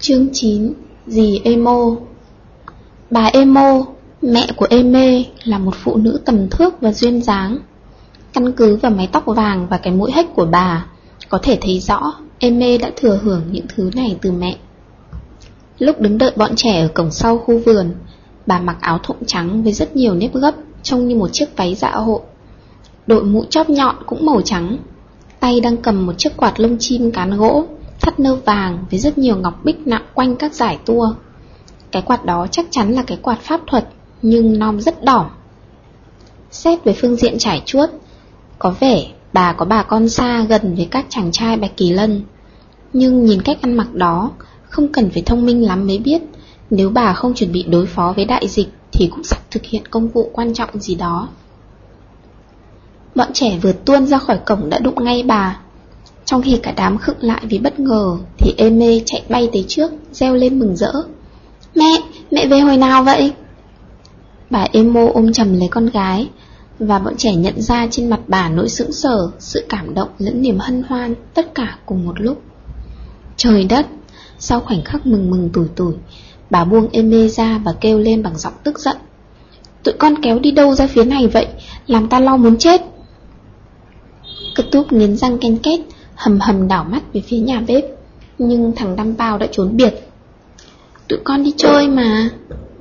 Chương 9 Dì Emo Bà Emo, mẹ của Eme là một phụ nữ tầm thước và duyên dáng. Căn cứ vào mái tóc vàng và cái mũi hếch của bà Có thể thấy rõ Eme đã thừa hưởng những thứ này từ mẹ. Lúc đứng đợi bọn trẻ ở cổng sau khu vườn Bà mặc áo thụng trắng với rất nhiều nếp gấp Trông như một chiếc váy dạ hội Đội mũ chóp nhọn cũng màu trắng Tay đang cầm một chiếc quạt lông chim cán gỗ. Thắt nơ vàng với rất nhiều ngọc bích nặng quanh các giải tua. Cái quạt đó chắc chắn là cái quạt pháp thuật, Nhưng non rất đỏ. Xét về phương diện trải chuốt, Có vẻ bà có bà con xa gần với các chàng trai Bạch Kỳ Lân. Nhưng nhìn cách ăn mặc đó, Không cần phải thông minh lắm mới biết, Nếu bà không chuẩn bị đối phó với đại dịch Thì cũng sắp thực hiện công vụ quan trọng gì đó. Bọn trẻ vừa tuôn ra khỏi cổng đã đụng ngay bà. Trong khi cả đám khựng lại vì bất ngờ Thì Eme chạy bay tới trước Reo lên mừng rỡ. Mẹ, mẹ về hồi nào vậy? Bà Emo ôm chầm lấy con gái Và bọn trẻ nhận ra trên mặt bà nỗi sững sờ Sự cảm động lẫn niềm hân hoan Tất cả cùng một lúc. Trời đất! Sau khoảnh khắc mừng mừng tủi tủi Bà buông Eme ra và kêu lên bằng giọng tức giận. Tụi con kéo đi đâu ra phía này vậy? Làm ta lo muốn chết. Cất túp nghiến răng ken két Hầm hầm đảo mắt về phía nhà bếp. Nhưng thằng đâm bao đã trốn biệt. Tụi con đi chơi mà.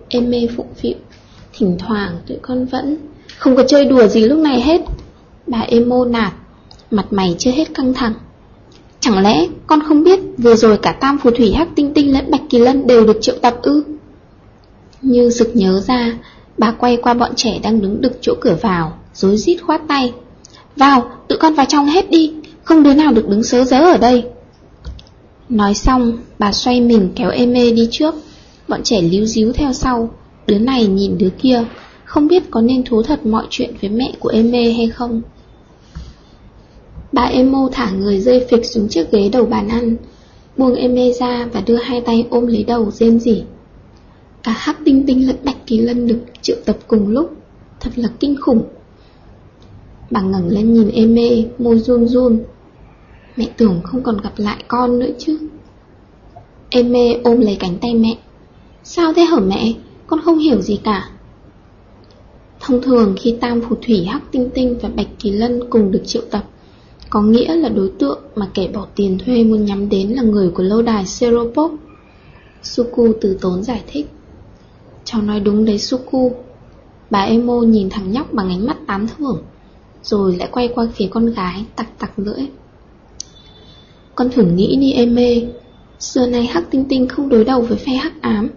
Em mê phụ phịu. Thỉnh thoảng tụi con vẫn Không có chơi đùa gì lúc này hết. Bà emo nạt. Mặt mày chưa hết căng thẳng. Chẳng lẽ con không biết Vừa rồi cả tam phù thủy hắc tinh tinh lẫn bạch kỳ lân Đều được triệu tập ư? Như sực nhớ ra Bà quay qua bọn trẻ đang đứng đực chỗ cửa vào Dối rít khoát tay. Vào, tự con vào trong hết đi. Không đứa nào được đứng sớ dớ ở đây. Nói xong Bà xoay mình kéo Eme đi trước. Bọn trẻ líu díu theo sau. Đứa này nhìn đứa kia Không biết có nên thú thật mọi chuyện với mẹ của Eme hay không. Bà Emo thả người rơi phịch xuống chiếc ghế đầu bàn ăn Buông Eme ra và đưa hai tay ôm lấy đầu rên rỉ. Cả hắc tinh tinh lẫn bạch kỳ lân được triệu tập cùng lúc Thật là kinh khủng. Bà ngẩng lên nhìn em mê, môi run run. Mẹ tưởng không còn gặp lại con nữa chứ. Em mê ôm lấy cánh tay mẹ. Sao thế hở mẹ? Con không hiểu gì cả. Thông thường khi Tam Phù Thủy Hắc Tinh Tinh và Bạch Kỳ Lân cùng được triệu tập, Có nghĩa là đối tượng mà kẻ bỏ tiền thuê muốn nhắm đến là người của lâu đài Seropop. Suku từ tốn giải thích. Cháu nói đúng đấy, Suku. Bà Emo nhìn thằng nhóc bằng ánh mắt tán thưởng rồi lại quay qua phía con gái Tặc tặc lưỡi. Con thử nghĩ đi, em mê Xưa nay Hắc Tinh Tinh không đối đầu với phe hắc ám,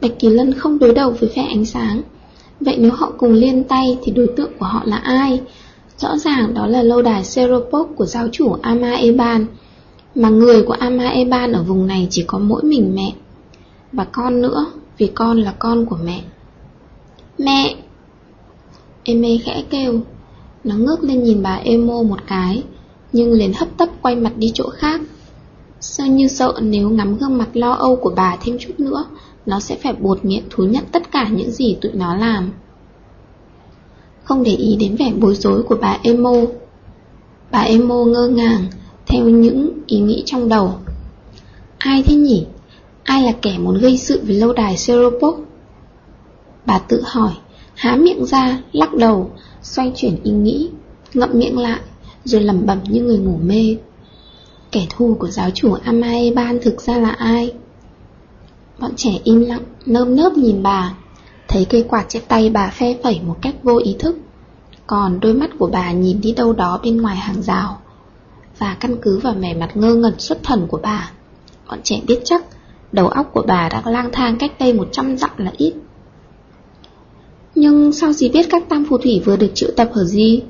Bạch Kỳ Lân không đối đầu với phe ánh sáng. Vậy nếu họ cùng liên tay Thì đối tượng của họ là ai? Rõ ràng đó là lâu đài Seropok Của giáo chủ Ama Eban, Mà người của Ama Eban ở vùng này Chỉ có mỗi mình mẹ. Và con nữa, Vì con là con của mẹ. Mẹ! Eme khẽ kêu. Nó ngước lên nhìn bà emo một cái. Nhưng liền hấp tấp quay mặt đi chỗ khác. Sao như sợ nếu ngắm gương mặt lo âu của bà thêm chút nữa Nó sẽ phải buột miệng thú nhận tất cả những gì tụi nó làm? Không để ý đến vẻ bối rối của bà emo. Bà emo ngơ ngàng Theo những ý nghĩ trong đầu. Ai thế nhỉ? Ai là kẻ muốn gây sự với lâu đài Seropok? Bà tự hỏi Há miệng ra, lắc đầu Xoay chuyển ý nghĩ Ngậm miệng lại. Rồi lẩm bẩm như người ngủ mê. Kẻ thù của giáo chủ Amaeban thực ra là ai? Bọn trẻ im lặng, nơm nớp nhìn bà. Thấy cây quạt trên tay bà phe phẩy một cách vô ý thức. Còn đôi mắt của bà nhìn đi đâu đó bên ngoài hàng rào. Và căn cứ vào vẻ mặt ngơ ngẩn xuất thần của bà Bọn trẻ biết chắc Đầu óc của bà đã lang thang cách đây 100 dặm là ít. Nhưng sao gì biết các tam phù thủy vừa được triệu tập ở gì?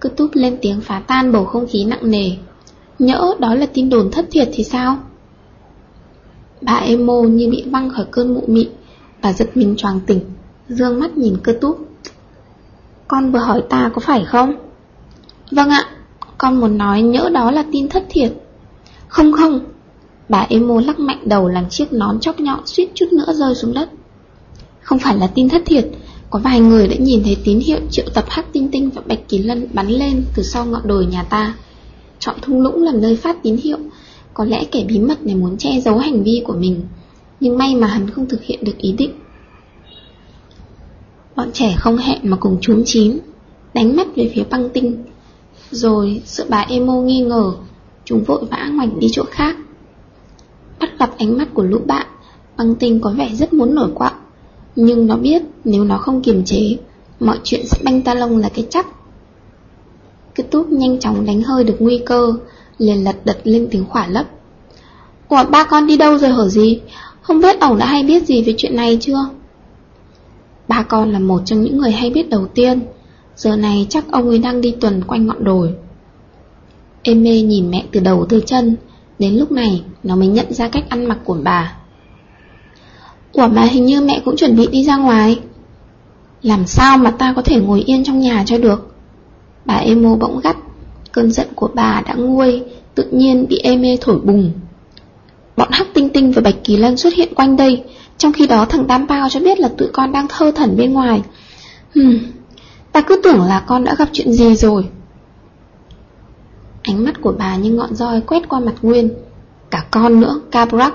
Cứ túp lên tiếng phá tan bầu không khí nặng nề Nhỡ đó là tin đồn thất thiệt thì sao? Bà emo như bị văng khỏi cơn mụ mị, Bà giật mình choàng tỉnh, Dương mắt nhìn cơ túp Con vừa hỏi ta có phải không? Vâng ạ, Con muốn nói nhỡ đó là tin thất thiệt Không không, Bà emo lắc mạnh đầu làm chiếc nón chóc nhọn suýt chút nữa rơi xuống đất Không phải là tin thất thiệt có vài người đã nhìn thấy tín hiệu triệu tập hắc tinh tinh và bạch kỳ lân bắn lên từ sau ngọn đồi nhà ta. Chọn thung lũng làm nơi phát tín hiệu. Có lẽ kẻ bí mật này muốn che giấu hành vi của mình, Nhưng may mà hắn không thực hiện được ý định. Bọn trẻ không hẹn mà cùng trốn chín, Đánh mắt về phía băng tinh. Rồi, sợ bà Emo nghi ngờ, Chúng vội vã ngoảnh đi chỗ khác. Bắt gặp ánh mắt của lũ bạn, Băng tinh có vẻ rất muốn nổi quạo nhưng nó biết nếu nó không kiềm chế, Mọi chuyện sẽ banh ta lông là cái chắc. Cái túp nhanh chóng đánh hơi được nguy cơ, Liền lật đật lên tiếng khỏa lấp. Ủa, ba con đi đâu rồi hở gì? Không biết ổng đã hay biết gì về chuyện này chưa? Ba con là một trong những người hay biết đầu tiên. Giờ này chắc ông ấy đang đi tuần quanh ngọn đồi. Em mê nhìn mẹ từ đầu tới chân, Đến lúc này nó mới nhận ra cách ăn mặc của bà. Ủa mà hình như mẹ cũng chuẩn bị đi ra ngoài. Làm sao mà ta có thể ngồi yên trong nhà cho được? Bà Emo bỗng gắt. Cơn giận của bà đã nguôi Tự nhiên bị Eme thổi bùng. Bọn Hắc Tinh Tinh và Bạch Kỳ Lân xuất hiện quanh đây. Trong khi đó thằng Tam Bao cho biết là tụi con đang thơ thẩn bên ngoài. Hừm Ta cứ tưởng là con đã gặp chuyện gì rồi. Ánh mắt của bà như ngọn roi quét qua mặt Nguyên. Cả con nữa, Cabrak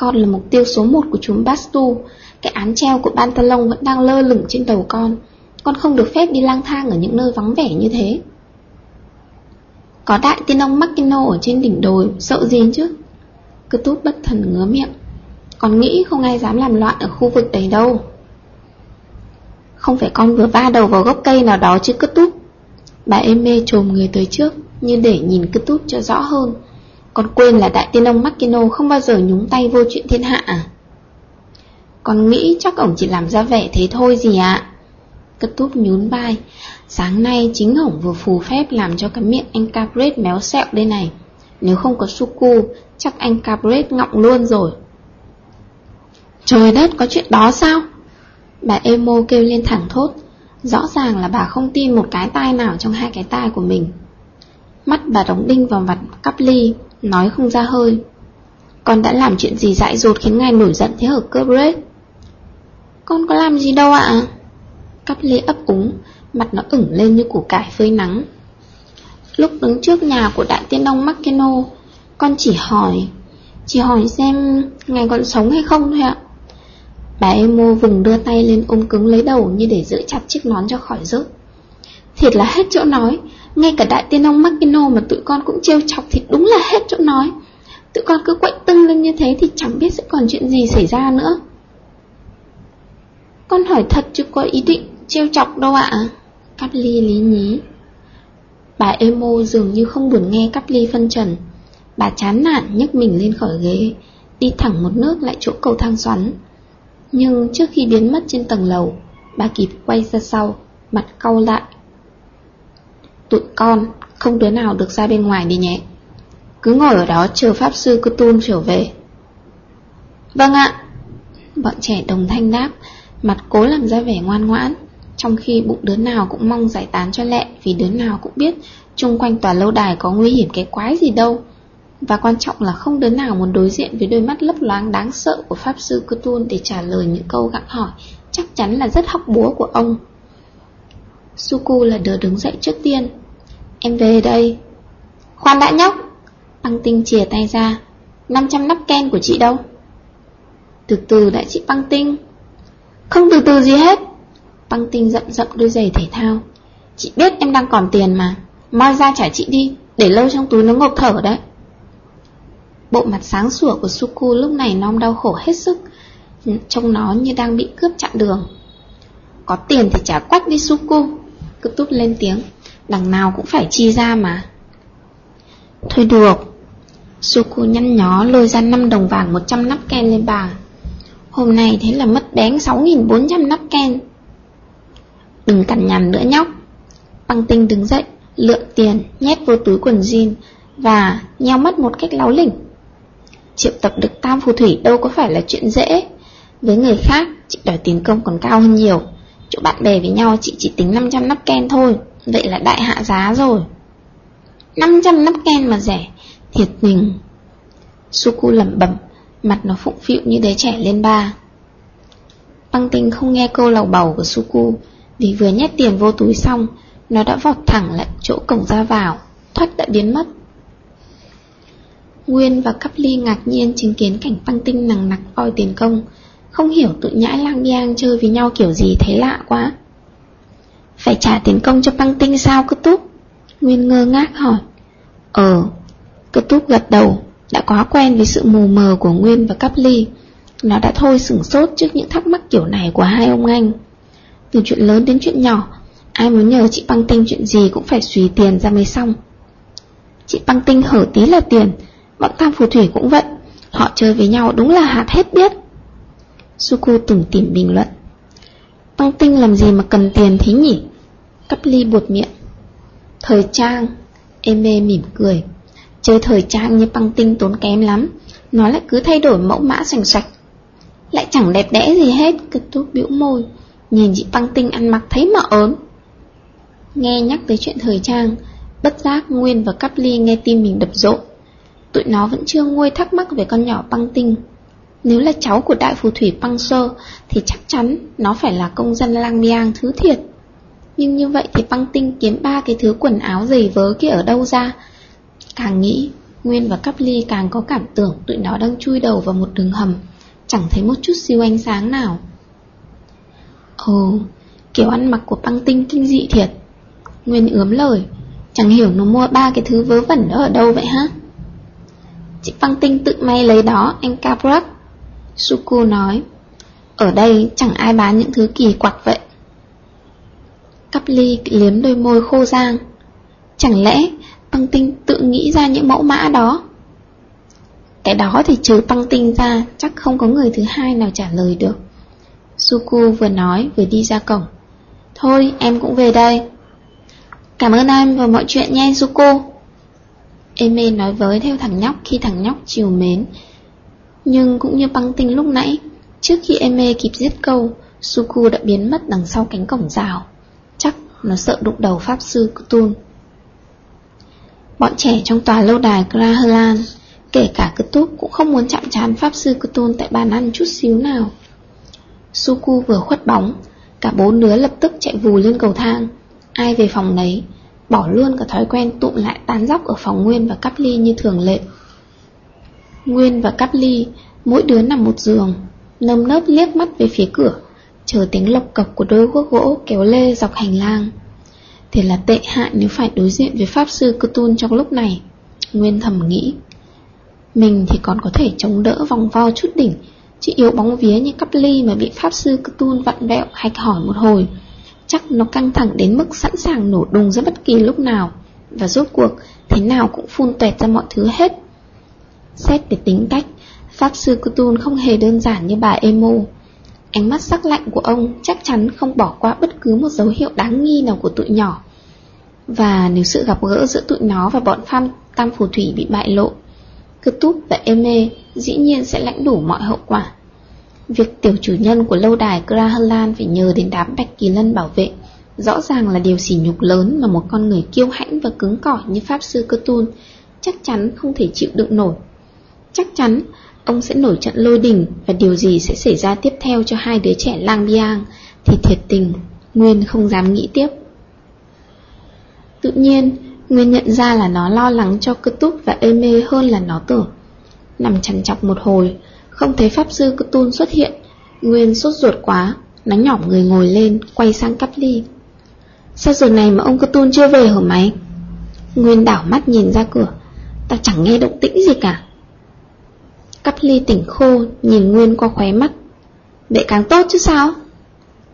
con là mục tiêu số một của chúng Bastu. Cái án treo của Bantalon vẫn đang lơ lửng trên đầu con. Con không được phép đi lang thang ở những nơi vắng vẻ như thế. Có đại tiên ông Makino ở trên đỉnh đồi, Sợ gì chứ? Cứ tút bất thần ngứa miệng. Con nghĩ không ai dám làm loạn ở khu vực đấy đâu. Không phải con vừa va đầu vào gốc cây nào đó chứ cứ tút. Bà em mê trồm người tới trước, Như để nhìn cứ tút cho rõ hơn. Con quên là đại tiên ông Makino Không bao giờ nhúng tay vô chuyện thiên hạ à? Con nghĩ chắc ổng chỉ làm ra vẻ thế thôi gì ạ? À? Cất túp nhún vai. Sáng nay chính ổng vừa phù phép Làm cho cái miệng anh Capret méo sẹo đây này. Nếu không có Suku, Chắc anh Capret ngọng luôn rồi. Trời đất, có chuyện đó sao? Bà Emo kêu lên thẳng thốt. Rõ ràng là bà không tin một cái tai nào trong hai cái tai của mình. Mắt bà đóng đinh vào mặt cắp ly Nói không ra hơi. Con đã làm chuyện gì dại dột khiến ngài nổi giận thế hả Cobret Con có làm gì đâu ạ. Cắp ly ấp úng, Mặt nó ửng lên như củ cải phơi nắng. Lúc đứng trước nhà của đại tiên ông Makeno Con chỉ hỏi Chỉ hỏi xem Ngài còn sống hay không thôi ạ. Bà Emo vùng đưa tay lên ôm cứng lấy đầu Như để giữ chặt chiếc nón cho khỏi rớt. Thiệt là hết chỗ nói ngay cả đại tiên ông Makino mà tụi con cũng trêu chọc Thì đúng là hết chỗ nói. Tụi con cứ quậy tưng lên như thế Thì chẳng biết sẽ còn chuyện gì xảy ra nữa. Con hỏi thật chứ có ý định trêu chọc đâu ạ. Cắp ly lý nhí. Bà Emo dường như không buồn nghe cắp ly phân trần. Bà chán nản nhấc mình lên khỏi ghế, Đi thẳng một nước lại chỗ cầu thang xoắn. Nhưng trước khi biến mất trên tầng lầu, Bà kịp quay ra sau, Mặt cau lại. Tụi con, không đứa nào được ra bên ngoài đi nhé. Cứ ngồi ở đó chờ Pháp Sư Cthulhu trở về. Vâng ạ. Bọn trẻ đồng thanh đáp, Mặt cố làm ra vẻ ngoan ngoãn, Trong khi bụng đứa nào cũng mong giải tán cho lẹ Vì đứa nào cũng biết chung quanh tòa lâu đài có nguy hiểm cái quái gì đâu. Và quan trọng là không đứa nào muốn đối diện với đôi mắt lấp loáng đáng sợ của Pháp Sư Cthulhu Để trả lời những câu gặng hỏi, Chắc chắn là rất hóc búa của ông. Suku là đứa đứng dậy trước tiên Em về đây. Khoan đã nhóc. Băng tinh chìa tay ra. 500 nắp ken của chị đâu? Từ từ đại chị băng tinh. Không từ từ gì hết. Băng tinh rậm rậm đôi giày thể thao. Chị biết em đang còn tiền mà. Moi ra trả chị đi, Để lâu trong túi nó ngộp thở đấy. Bộ mặt sáng sủa của Suku lúc này non đau khổ hết sức. Trông nó như đang bị cướp chặn đường. Có tiền thì trả quách đi Suku. Cứ túp lên tiếng. Đằng nào cũng phải chi ra mà. Thôi được. Suku nhăn nhó lôi ra 5 đồng vàng 100 nắp ken lên bà. Hôm nay thế là mất bén 6.400 nắp ken. Đừng cằn nhằn nữa nhóc. Băng tinh đứng dậy, Lượm tiền, nhét vô túi quần jean Và nheo mắt một cách láo lỉnh. Triệu tập được tam phù thủy đâu có phải là chuyện dễ. Với người khác, Chị đòi tiền công còn cao hơn nhiều. Chỗ bạn bè với nhau, chị chỉ tính 500 nắp ken thôi. Vậy là đại hạ giá rồi. 500 nắp ken mà rẻ, Thiệt tình. Suku lẩm bẩm, Mặt nó phụng phịu như đứa trẻ lên ba. Băng tinh không nghe câu lầu bầu của Suku, Vì vừa nhét tiền vô túi xong, Nó đã vọt thẳng lại chỗ cổng ra vào, Thoát đã biến mất. Nguyên và Cắp Ly ngạc nhiên chứng kiến cảnh băng tinh nằng nặc oi tiền công, Không hiểu tụi nhãi lang biang chơi với nhau kiểu gì thấy lạ quá. Phải trả tiền công cho băng tinh sao cứ túc? Nguyên ngơ ngác hỏi. Ờ Cơ túc gật đầu, Đã quá quen với sự mù mờ của Nguyên và Cắp Ly. Nó đã thôi sửng sốt trước những thắc mắc kiểu này của hai ông anh. Từ chuyện lớn đến chuyện nhỏ, Ai muốn nhờ chị băng tinh chuyện gì cũng phải xùy tiền ra mới xong. Chị băng tinh hở tí là tiền, Bọn tam phù thủy cũng vậy. Họ chơi với nhau đúng là hạt hết biết. Suku tủm tỉm bình luận. Băng tinh làm gì mà cần tiền thế nhỉ? Cắp ly buột miệng. Thời trang Eme mỉm cười. Chơi thời trang như băng tinh tốn kém lắm, Nó lại cứ thay đổi mẫu mã sành sạch. Lại chẳng đẹp đẽ gì hết Cực tốt bĩu môi, Nhìn chị băng tinh ăn mặc thấy mà ớn Nghe nhắc tới chuyện thời trang, Bất giác Nguyên và Cắp Ly nghe tim mình đập rộn. Tụi nó vẫn chưa nguôi thắc mắc về con nhỏ băng tinh. Nếu là cháu của đại phù thủy băng sơ Thì chắc chắn nó phải là công dân lang biang thứ thiệt. Nhưng như vậy thì băng tinh kiếm ba cái thứ quần áo giày vớ kia ở đâu ra? Càng nghĩ Nguyên và Cắp Ly càng có cảm tưởng tụi nó đang chui đầu vào một đường hầm Chẳng thấy một chút siêu ánh sáng nào. Ồ, kiểu ăn mặc của băng tinh kinh dị thiệt. Nguyên ướm lời Chẳng hiểu nó mua ba cái thứ vớ vẩn đó ở đâu vậy hả? Chị Băng Tinh tự may lấy đó anh Caprak. Suku nói Ở đây chẳng ai bán những thứ kỳ quặc vậy. Cắp ly liếm đôi môi khô giang Chẳng lẽ Băng Tinh tự nghĩ ra những mẫu mã đó? Cái đó thì trừ Băng Tinh ra, Chắc không có người thứ hai nào trả lời được. Suku vừa nói vừa đi ra cổng. Thôi, em cũng về đây. Cảm ơn em và mọi chuyện nha Suku. Eme nói với theo thằng nhóc khi thằng nhóc chiều mến. Nhưng cũng như băng tinh lúc nãy, Trước khi Eme kịp giết câu, Suku đã biến mất đằng sau cánh cổng rào nó sợ đụng đầu Pháp Sư Cthulhu Bọn trẻ trong tòa lâu đài Grahalan, Kể cả Cthulhu cũng không muốn chạm chán Pháp Sư Cthulhu tại bàn ăn chút xíu nào. Suku vừa khuất bóng, Cả bốn đứa lập tức chạy vù lên cầu thang. Ai về phòng nấy, Bỏ luôn cả thói quen tụm lại tán dóc ở phòng Nguyên và Cắp Ly như thường lệ. Nguyên và Cắp Ly, Mỗi đứa nằm một giường Nâm nớp liếc mắt về phía cửa. Chờ tiếng lộc cọc của đôi guốc gỗ kéo lê dọc hành lang. Thế là tệ hại nếu phải đối diện với Pháp Sư Cthulhu trong lúc này. Nguyên thầm nghĩ, Mình thì còn có thể chống đỡ vòng vo chút đỉnh, Chứ yếu bóng vía như cắp ly mà bị Pháp Sư Cthulhu vặn vẹo hạch hỏi một hồi, Chắc nó căng thẳng đến mức sẵn sàng nổ đùng ra bất kỳ lúc nào, Và rốt cuộc thế nào cũng phun tuẹt ra mọi thứ hết. Xét về tính cách, Pháp sư Cthulhu không hề đơn giản như bà Emo Ánh mắt sắc lạnh của ông chắc chắn không bỏ qua bất cứ một dấu hiệu đáng nghi nào của tụi nhỏ Và nếu sự gặp gỡ giữa tụi nó và bọn pham tam phù thủy bị bại lộ cực túp và Eme dĩ nhiên sẽ lãnh đủ mọi hậu quả Việc tiểu chủ nhân của lâu đài Grahalan phải nhờ đến đám bạch kỳ lân bảo vệ Rõ ràng là điều sỉ nhục lớn mà một con người kiêu hãnh và cứng cỏi như Pháp Sư Cơ Tun chắc chắn không thể chịu đựng nổi. Chắc chắn ông sẽ nổi trận lôi đình và điều gì sẽ xảy ra tiếp theo cho hai đứa trẻ lang biang thì thiệt tình, Nguyên không dám nghĩ tiếp. Tự nhiên, Nguyên nhận ra là nó lo lắng cho cơ túc và ê mê hơn là nó tưởng. Nằm chằn chọc một hồi, không thấy Pháp Sư Cơ Tun xuất hiện Nguyên sốt ruột quá Nó nhỏm người ngồi lên Quay sang cắp ly Sao giờ này mà ông Cơ Tun chưa về hả mày Nguyên đảo mắt nhìn ra cửa Ta chẳng nghe động tĩnh gì cả Cắp ly tỉnh khô Nhìn Nguyên qua khóe mắt. Vậy càng tốt chứ sao?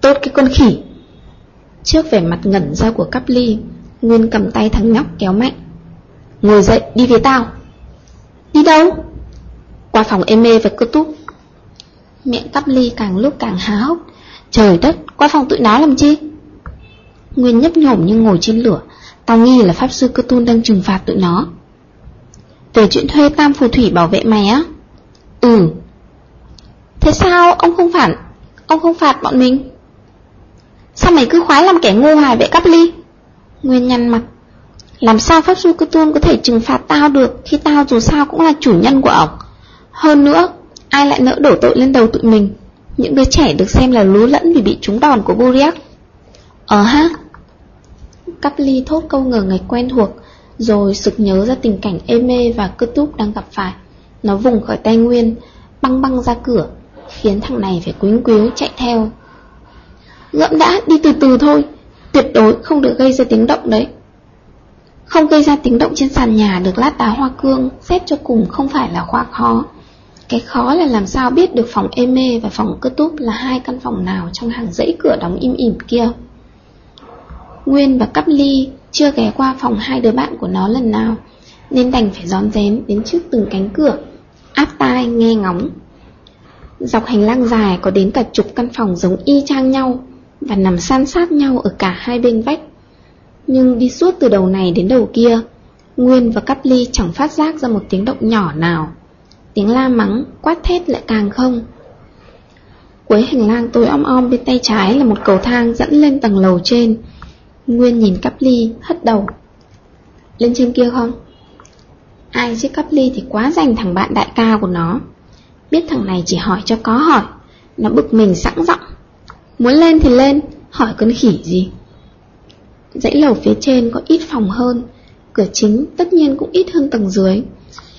Tốt cái con khỉ. Trước vẻ mặt ngẩn ra của cắp ly Nguyên cầm tay thằng nhóc kéo mạnh. Ngồi dậy đi với tao. Đi đâu? Qua phòng Eme và cơ túc. Miệng cắp ly càng lúc càng há hốc. Trời đất, qua phòng tụi nó làm chi? Nguyên nhấp nhổm như ngồi trên lửa Tao nghi là Pháp Sư Cơ Tun đang trừng phạt tụi nó. Về chuyện thuê tam phù thủy bảo vệ mày á. Ừ. Thế sao ông không phản Ông không phạt bọn mình? Sao mày cứ khoái làm kẻ ngu hài vậy cắp ly? Nguyên nhăn mặt Làm sao Pháp Sư Cơ có thể trừng phạt tao được Khi tao dù sao cũng là chủ nhân của ổng hơn nữa, ai lại nỡ đổ tội lên đầu tụi mình? Những đứa trẻ được xem là lú lẫn vì bị trúng đòn của Buriak Ờ ha. Cắp ly thốt câu ngờ ngày quen thuộc Rồi sực nhớ ra tình cảnh êm mê và cơ túp đang gặp phải. Nó vùng khỏi tay Nguyên, Băng băng ra cửa, Khiến thằng này phải quýnh quíu chạy theo. Ngẫm đã, đi từ từ thôi, Tuyệt đối không được gây ra tiếng động đấy. Không gây ra tiếng động trên sàn nhà được lát đá hoa cương Xét cho cùng không phải là khoa khó. Cái khó là làm sao biết được phòng êm mê và phòng cơ túp là hai căn phòng nào trong hàng dãy cửa đóng im ỉm kia. Nguyên và Cắp Ly chưa ghé qua phòng hai đứa bạn của nó lần nào. Nên đành phải rón rén đến trước từng cánh cửa Áp tai nghe ngóng. Dọc hành lang dài có đến cả chục căn phòng giống y chang nhau Và nằm san sát nhau ở cả hai bên vách. Nhưng đi suốt từ đầu này đến đầu kia Nguyên và Cắp Ly chẳng phát giác ra một tiếng động nhỏ nào. Tiếng la mắng, quát thét lại càng không. Cuối hành lang tối om om bên tay trái là một cầu thang dẫn lên tầng lầu trên. Nguyên nhìn cắp ly, hất đầu. Lên trên kia không? Ai chứ cắp ly thì quá dành thằng bạn đại ca của nó. Biết thằng này chỉ hỏi cho có hỏi Nó bực mình sẵn giọng. Muốn lên thì lên, hỏi con khỉ gì? Dãy lầu phía trên có ít phòng hơn Cửa chính tất nhiên cũng ít hơn tầng dưới.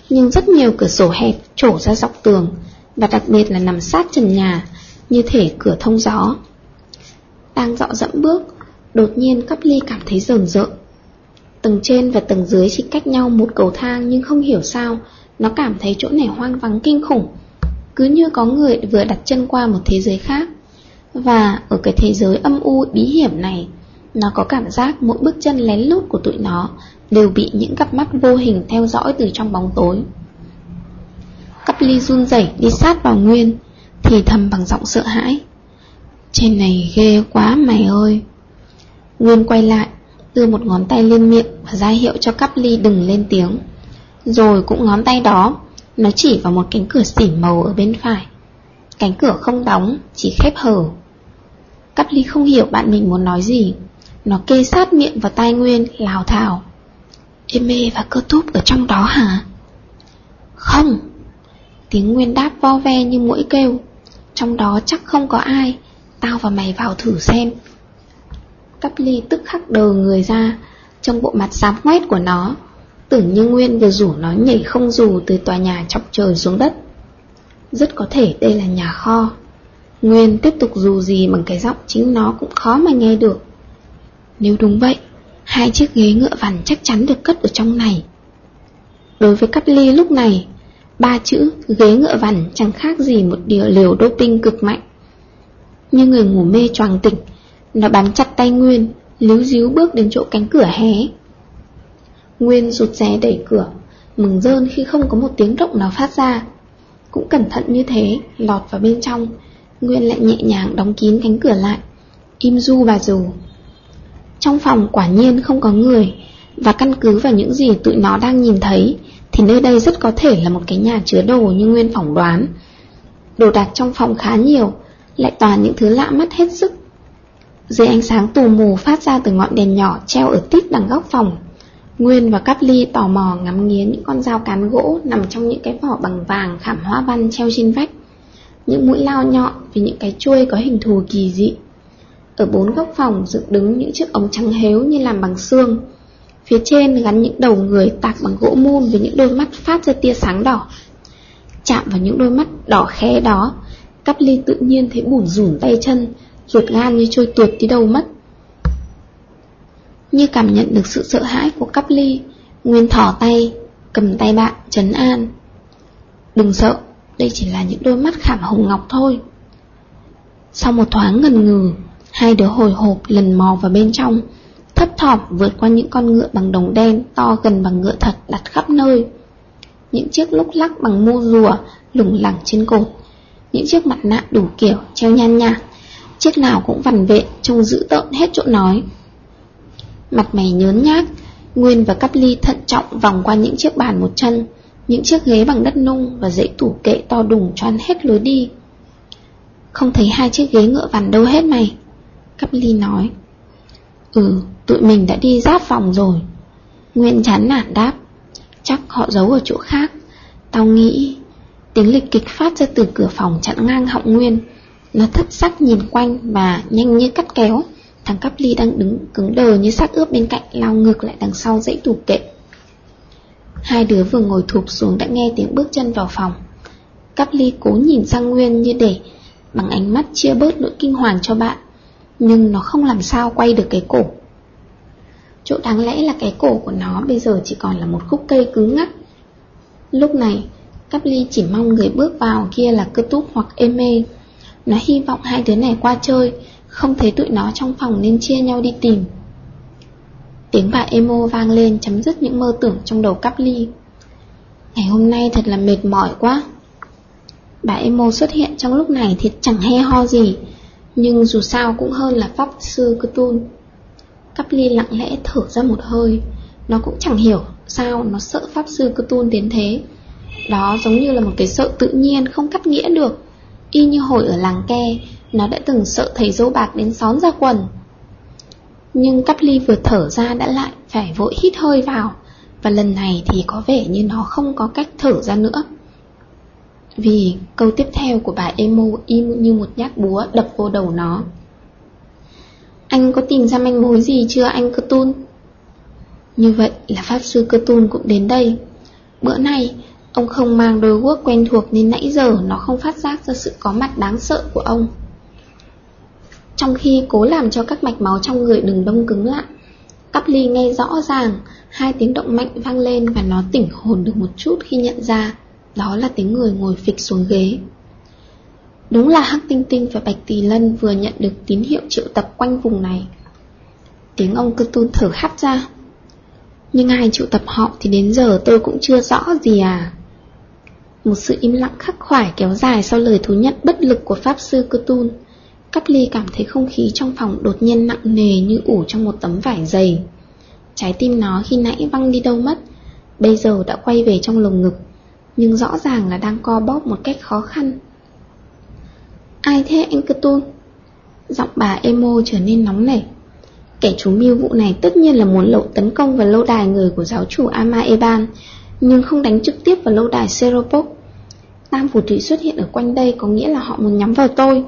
Nhưng rất nhiều cửa sổ hẹp trổ ra dọc tường Và đặc biệt là nằm sát trần nhà Như thể cửa thông gió. Đang dọ dẫm bước Đột nhiên cắp ly cảm thấy rờn rợn. Tầng trên và tầng dưới chỉ cách nhau một cầu thang Nhưng không hiểu sao, Nó cảm thấy chỗ này hoang vắng kinh khủng. Cứ như có người vừa đặt chân qua một thế giới khác. Và ở cái thế giới âm u bí hiểm này, Nó có cảm giác mỗi bước chân lén lút của tụi nó Đều bị những cặp mắt vô hình theo dõi từ trong bóng tối. Cắp ly run rẩy đi sát vào Nguyên, Thì thầm bằng giọng sợ hãi. Trên này ghê quá mày ơi. Nguyên quay lại Đưa một ngón tay lên miệng Và ra hiệu cho cắp ly đừng lên tiếng. Rồi cũng ngón tay đó, Nó chỉ vào một cánh cửa xỉn màu ở bên phải. Cánh cửa không đóng, Chỉ khép hở Cắp ly không hiểu bạn mình muốn nói gì. Nó kê sát miệng vào tai Nguyên, Lào thảo. Em mê và cơ túp ở trong đó hả? Không. Tiếng Nguyên đáp vo ve như mũi kêu. Trong đó chắc không có ai. Tao và mày vào thử xem. Cắp ly tức khắc đờ người ra, Trong bộ mặt xám ngoét của nó, Tưởng như Nguyên vừa rủ nó nhảy không dù Từ tòa nhà chọc trời xuống đất. Rất có thể đây là nhà kho. Nguyên tiếp tục dù gì bằng cái giọng chính nó cũng khó mà nghe được. Nếu đúng vậy, Hai chiếc ghế ngựa vằn chắc chắn được cất ở trong này. Đối với Cắp ly lúc này, Ba chữ ghế ngựa vằn chẳng khác gì một điều liều doping cực mạnh. Như người ngủ mê choàng tỉnh nó bám chặt tay Nguyên, Líu díu bước đến chỗ cánh cửa hé. Nguyên rụt rè đẩy cửa, Mừng rơn khi không có một tiếng động nào phát ra. Cũng cẩn thận như thế, Lọt vào bên trong, Nguyên lại nhẹ nhàng đóng kín cánh cửa lại, Im du bà dù. Trong phòng quả nhiên không có người, Và căn cứ vào những gì tụi nó đang nhìn thấy, Thì nơi đây rất có thể là một cái nhà chứa đồ như Nguyên phỏng đoán. Đồ đạc trong phòng khá nhiều, Lại toàn những thứ lạ mắt hết sức dưới ánh sáng tù mù phát ra từ ngọn đèn nhỏ treo ở tít đằng góc phòng, Nguyên và Cáp Ly tò mò ngắm nghía những con dao cán gỗ nằm trong những cái vỏ bằng vàng khảm hoa văn treo trên vách. Những mũi lao nhọn với những cái chuôi có hình thù kỳ dị. Ở bốn góc phòng dựng đứng những chiếc ống trắng héo như làm bằng xương. Phía trên gắn những đầu người tạc bằng gỗ mun với những đôi mắt phát ra tia sáng đỏ. Chạm vào những đôi mắt đỏ khé đó Cắp ly tự nhiên thấy bủn rủn tay chân ruột gan như trôi tuột đi đâu mất. Như cảm nhận được sự sợ hãi của cắp ly, Nguyên thỏ tay, cầm tay bạn, trấn an. Đừng sợ, đây chỉ là những đôi mắt khảm hồng ngọc thôi. Sau một thoáng ngần ngừ, hai đứa hồi hộp lần mò vào bên trong, thấp thỏm vượt qua những con ngựa bằng đồng đen to gần bằng ngựa thật đặt khắp nơi. Những chiếc lúc lắc bằng mu rùa lủng lẳng trên cột, những chiếc mặt nạ đủ kiểu treo nhan nhạt Chiếc nào cũng vằn vệ Trông dữ tợn hết chỗ nói. Mặt mày nhớn nhác Nguyên và cắp ly thận trọng vòng qua những chiếc bàn một chân Những chiếc ghế bằng đất nung Và dãy tủ kệ to đùng choan hết lối đi. Không thấy hai chiếc ghế ngựa vằn đâu hết mày Cắp ly nói. Ừ, tụi mình đã đi giáp phòng rồi. Nguyên chán nản đáp. Chắc họ giấu ở chỗ khác. Tao nghĩ Tiếng lịch kịch phát ra từ cửa phòng chặn ngang họng Nguyên nó thất sắc nhìn quanh và nhanh như cắt kéo. Thằng cắp ly đang đứng cứng đờ như xác ướp bên cạnh, lao ngược lại đằng sau dãy tủ kệ. Hai đứa vừa ngồi thụp xuống đã nghe tiếng bước chân vào phòng. Cắp ly cố nhìn sang Nguyên như để Bằng ánh mắt chia bớt nỗi kinh hoàng cho bạn, Nhưng nó không làm sao quay được cái cổ. Chỗ đáng lẽ là cái cổ của nó bây giờ chỉ còn là một khúc cây cứng ngắc. Lúc này Cắp ly chỉ mong người bước vào kia là cơ túc hoặc êm mê nó hy vọng hai đứa này qua chơi, Không thấy tụi nó trong phòng nên chia nhau đi tìm. Tiếng bà emo vang lên chấm dứt những mơ tưởng trong đầu cắp ly. Ngày hôm nay thật là mệt mỏi quá. Bà emo xuất hiện trong lúc này thì chẳng he ho gì, Nhưng dù sao cũng hơn là pháp sư Cthulhu. Cắp ly lặng lẽ thở ra một hơi. Nó cũng chẳng hiểu sao nó sợ pháp sư Cthulhu đến thế. Đó giống như là một cái sợ tự nhiên không cắt nghĩa được. Y như hồi ở làng ke, Nó đã từng sợ thầy dâu bạc đến xón ra quần. Nhưng cắp ly vừa thở ra đã lại phải vội hít hơi vào, Và lần này thì có vẻ như nó không có cách thở ra nữa. Vì câu tiếp theo của bà Emo im như một nhát búa đập vô đầu nó. Anh có tìm ra manh mối gì chưa anh Cơ Tun? Như vậy là Pháp Sư Cơ Tun cũng đến đây. Bữa nay Ông không mang đôi guốc quen thuộc nên nãy giờ nó không phát giác ra sự có mặt đáng sợ của ông trong khi cố làm cho các mạch máu trong người đừng đông cứng lại. Cắp ly nghe rõ ràng, hai tiếng động mạnh vang lên và nó tỉnh hồn được một chút khi nhận ra đó là tiếng người ngồi phịch xuống ghế. Đúng là Hắc Tinh Tinh và Bạch Tỳ Lân vừa nhận được tín hiệu triệu tập quanh vùng này. Tiếng ông cơ tun thở hắt ra. Nhưng ai triệu tập họ thì đến giờ tôi cũng chưa rõ gì à. Một sự im lặng khắc khoải kéo dài sau lời thú nhận bất lực của Pháp Sư Cơ Tun. Cắp ly cảm thấy không khí trong phòng đột nhiên nặng nề như ủ trong một tấm vải dày. Trái tim nó khi nãy văng đi đâu mất, bây giờ đã quay về trong lồng ngực, nhưng rõ ràng là đang co bóp một cách khó khăn. Ai thế anh Cthulhu? Giọng bà emo trở nên nóng nảy. Kẻ chủ mưu vụ này tất nhiên là muốn lậu tấn công vào lâu đài người của giáo chủ Ama Eban, nhưng không đánh trực tiếp vào lâu đài Seropok. Tam phù thủy xuất hiện ở quanh đây có nghĩa là họ muốn nhắm vào tôi.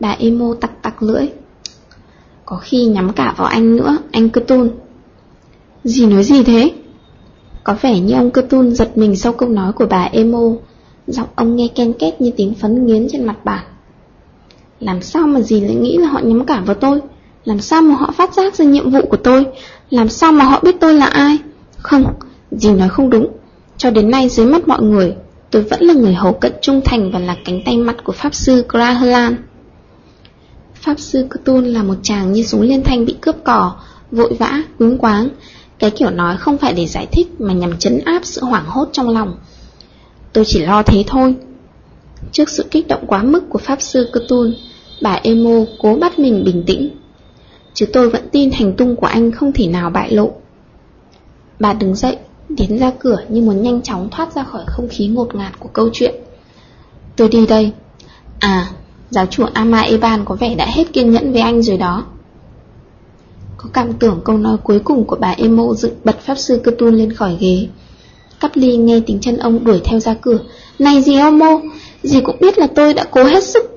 Bà emo tặc tặc lưỡi. Có khi nhắm cả vào anh nữa Anh cơ tun. Gì nói gì thế? Có vẻ như ông cơ tun giật mình sau câu nói của bà emo. Giọng ông nghe ken két như tiếng phấn nghiến trên mặt bà. Làm sao mà gì lại nghĩ là họ nhắm cả vào tôi? Làm sao mà họ phát giác ra nhiệm vụ của tôi? Làm sao mà họ biết tôi là ai? Không, dì nói không đúng. Cho đến nay dưới mắt mọi người Tôi vẫn là người hầu cận trung thành và là cánh tay mặt của Pháp Sư Grahalan Pháp sư Cthulhu là một chàng như súng liên thanh bị cướp cỏ, vội vã, quýnh quáng. Cái kiểu nói không phải để giải thích mà nhằm chấn áp sự hoảng hốt trong lòng. Tôi chỉ lo thế thôi. Trước sự kích động quá mức của Pháp sư Cthulhu, bà Emo cố bắt mình bình tĩnh. Chứ tôi vẫn tin hành tung của anh không thể nào bại lộ. Bà đứng dậy, tiến ra cửa như muốn nhanh chóng thoát ra khỏi không khí ngột ngạt của câu chuyện. Tôi đi đây. À, Giáo chủ Ama Eban có vẻ đã hết kiên nhẫn với anh rồi đó. Có cảm tưởng câu nói cuối cùng của bà Emo dựng bật pháp sư cơ lên khỏi ghế. Cắp ly nghe tiếng chân ông đuổi theo ra cửa. Này dì Emo, dì cũng biết là tôi đã cố hết sức.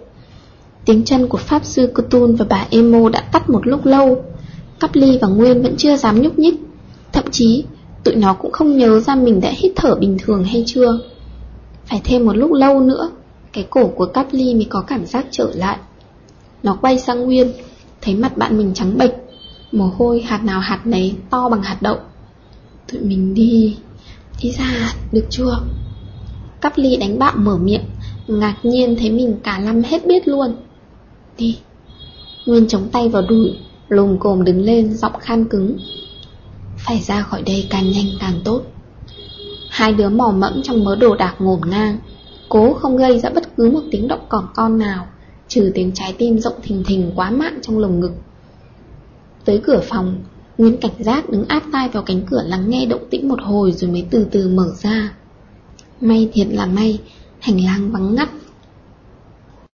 Tiếng chân của Pháp Sư Cthulhu và bà Emo đã tắt một lúc lâu. Cắp ly và Nguyên vẫn chưa dám nhúc nhích. Thậm chí, tụi nó cũng không nhớ ra mình đã hít thở bình thường hay chưa. Phải thêm một lúc lâu nữa cái cổ của Cáp Ly mới có cảm giác trở lại. Nó quay sang Nguyên Thấy mặt bạn mình trắng bệch Mồ hôi hạt nào hạt nấy to bằng hạt đậu. Tụi mình đi Đi ra, được chưa? Cắp ly đánh bạo mở miệng Ngạc nhiên thấy mình cả năm hết biết luôn. Đi. Nguyên chống tay vào đùi Lồm cồm đứng lên giọng khan cứng. Phải ra khỏi đây càng nhanh càng tốt. Hai đứa mò mẫm trong mớ đồ đạc ngổn ngang, Cố không gây ra bất cứ một tiếng động cỏn con nào, Trừ tiếng trái tim rộng thình thình quá mạng trong lồng ngực. Tới cửa phòng, Nguyễn cảnh giác đứng áp tai vào cánh cửa lắng nghe động tĩnh một hồi rồi mới từ từ mở ra. May thiệt là may, Hành lang vắng ngắt